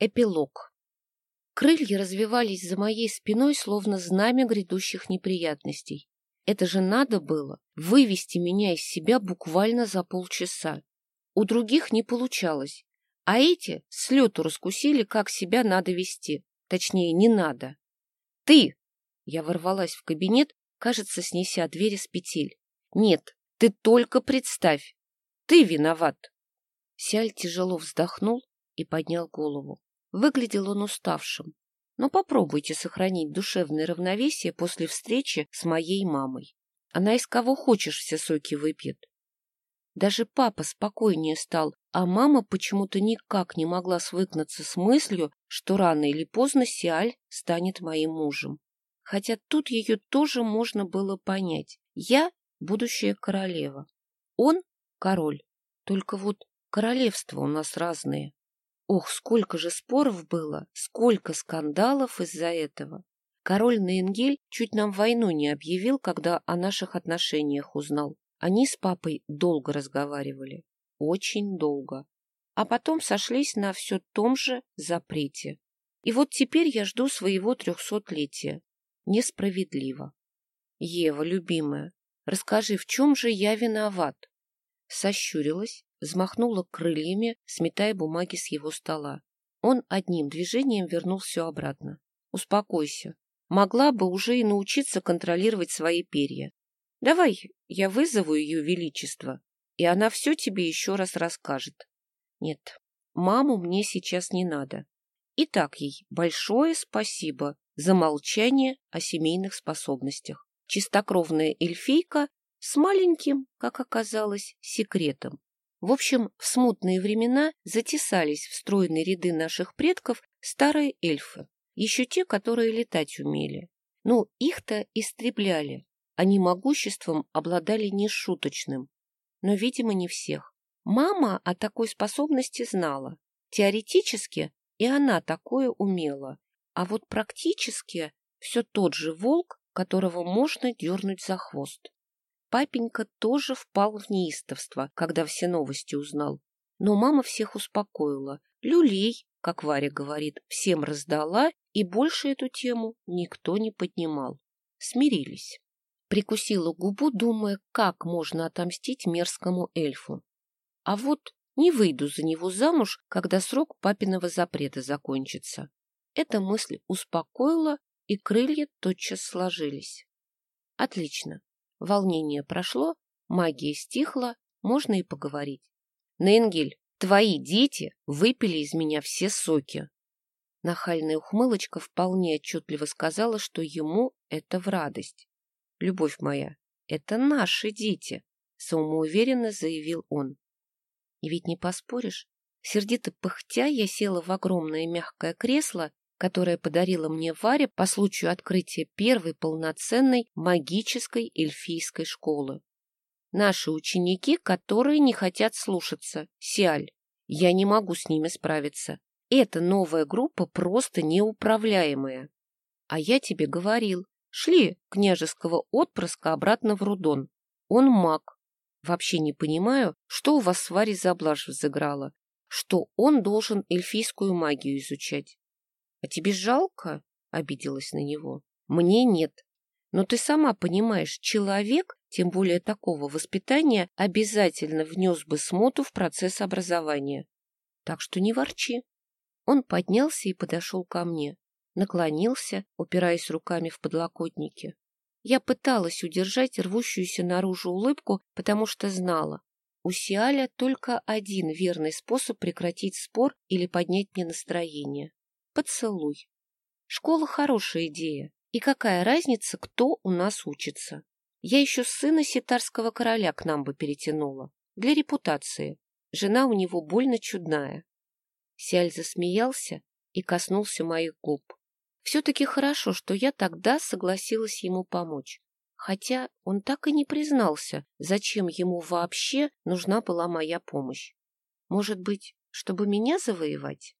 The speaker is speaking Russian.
Эпилог. Крылья развивались за моей спиной, словно знамя грядущих неприятностей. Это же надо было вывести меня из себя буквально за полчаса. У других не получалось, а эти с лету раскусили, как себя надо вести. Точнее, не надо. «Ты!» Я ворвалась в кабинет, кажется, снеся двери с петель. «Нет, ты только представь! Ты виноват!» Сяль тяжело вздохнул и поднял голову. Выглядел он уставшим. Но попробуйте сохранить душевное равновесие после встречи с моей мамой. Она из кого хочешь все соки выпьет. Даже папа спокойнее стал, а мама почему-то никак не могла свыкнуться с мыслью, что рано или поздно Сиаль станет моим мужем. Хотя тут ее тоже можно было понять. Я — будущая королева. Он — король. Только вот королевства у нас разные. Ох, сколько же споров было, сколько скандалов из-за этого. Король Наенгель чуть нам войну не объявил, когда о наших отношениях узнал. Они с папой долго разговаривали. Очень долго. А потом сошлись на все том же запрете. И вот теперь я жду своего трехсотлетия. Несправедливо. Ева, любимая, расскажи, в чем же я виноват? Сощурилась, взмахнула крыльями, сметая бумаги с его стола. Он одним движением вернул все обратно. «Успокойся. Могла бы уже и научиться контролировать свои перья. Давай я вызову ее величество, и она все тебе еще раз расскажет. Нет, маму мне сейчас не надо. И так ей большое спасибо за молчание о семейных способностях. Чистокровная эльфийка с маленьким, как оказалось, секретом. В общем, в смутные времена затесались в стройные ряды наших предков старые эльфы, еще те, которые летать умели. Ну, их-то истребляли, они могуществом обладали нешуточным, но, видимо, не всех. Мама о такой способности знала. Теоретически и она такое умела, а вот практически все тот же волк, которого можно дернуть за хвост. Папенька тоже впал в неистовство, когда все новости узнал. Но мама всех успокоила. Люлей, как Варя говорит, всем раздала, и больше эту тему никто не поднимал. Смирились. Прикусила губу, думая, как можно отомстить мерзкому эльфу. А вот не выйду за него замуж, когда срок папиного запрета закончится. Эта мысль успокоила, и крылья тотчас сложились. Отлично. Волнение прошло, магия стихла, можно и поговорить. Ненгель, твои дети выпили из меня все соки. Нахальная ухмылочка вполне отчетливо сказала, что ему это в радость. Любовь моя, это наши дети, самоуверенно заявил он. И ведь не поспоришь. Сердито пыхтя я села в огромное мягкое кресло которое подарила мне Варя по случаю открытия первой полноценной магической эльфийской школы. Наши ученики, которые не хотят слушаться. Сиаль. Я не могу с ними справиться. Эта новая группа просто неуправляемая. А я тебе говорил. Шли княжеского отпрыска обратно в Рудон. Он маг. Вообще не понимаю, что у вас с Варей за блажь. Что он должен эльфийскую магию изучать. — А тебе жалко? — обиделась на него. — Мне нет. Но ты сама понимаешь, человек, тем более такого воспитания, обязательно внес бы смоту в процесс образования. Так что не ворчи. Он поднялся и подошел ко мне. Наклонился, упираясь руками в подлокотники. Я пыталась удержать рвущуюся наружу улыбку, потому что знала, у Сиаля только один верный способ прекратить спор или поднять мне настроение поцелуй. Школа хорошая идея. И какая разница, кто у нас учится? Я еще сына ситарского короля к нам бы перетянула. Для репутации. Жена у него больно чудная. Сяль засмеялся и коснулся моих губ. Все-таки хорошо, что я тогда согласилась ему помочь. Хотя он так и не признался, зачем ему вообще нужна была моя помощь. Может быть, чтобы меня завоевать?